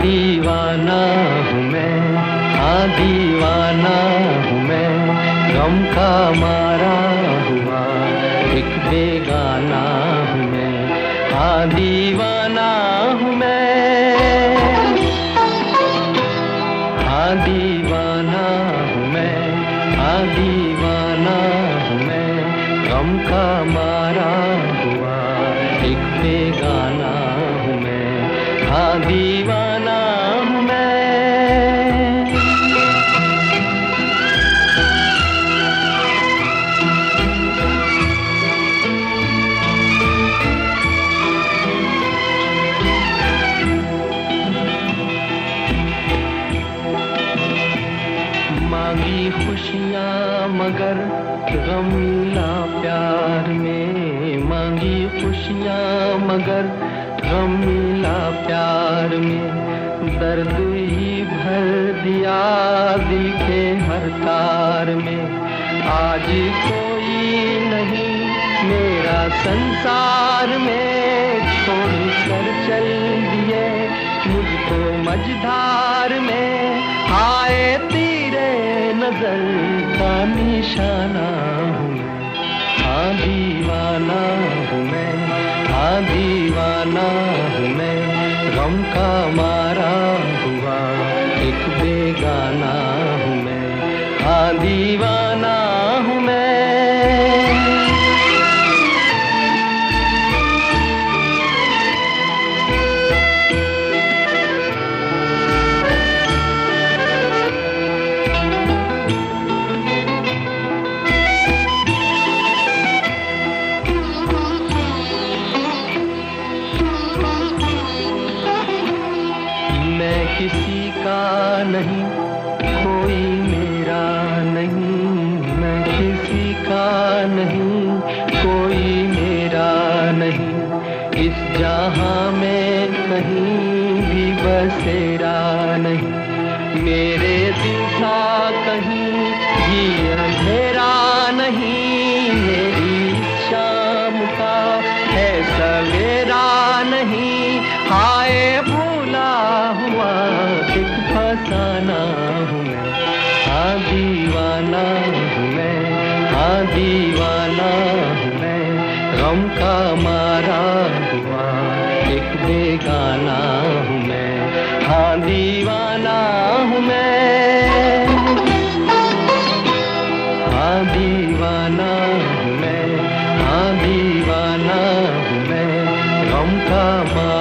दीवाना हूँ मैं। हाँ दीवाना हूँ मैं। गम का मारा हुआ एक बेगाना हूँ मैं। हाँ दीवाना हूँ मैं। हाँ दीवाना हूँ मैं। हाँ दीवाना हूँ मैं। गम का मारा हुआ एक बेगाना हूँ मैं। हाँ दीवाना खुशियाँ मगर गम मिला प्यार में मांगी खुशियाँ मगर गम मिला प्यार में। दर्द ही भर दिया के हर तार में। आज कोई नहीं मेरा संसार में। छोड़ कर चल दिए मुझको मझधार में। आए तीरे नज़र का निशाना हूँ हाँ दीवाना हूँ मैं। हाँ दीवाना हूँ मैं। गम का मारा हुआ एक बेगाना हूँ मैं। हाँ दीवाना नहीं, कोई मेरा नहीं, मैं किसी का नहीं, कोई मेरा नहीं। इस जहाँ में कहीं भी बसेरा नहीं। मेरे दिशा कहीं भी फसाना हूँ मैं हाँ दीवाना हूँ मैं हाँ दीवाना हूँ मैं, गम का मारा हुआ, एक बेगाना हूँ मैं हाँ दीवाना हूँ मैं। हाँ दीवाना हूँ मैं हाँ दीवाना हूँ मैं, गम का मारा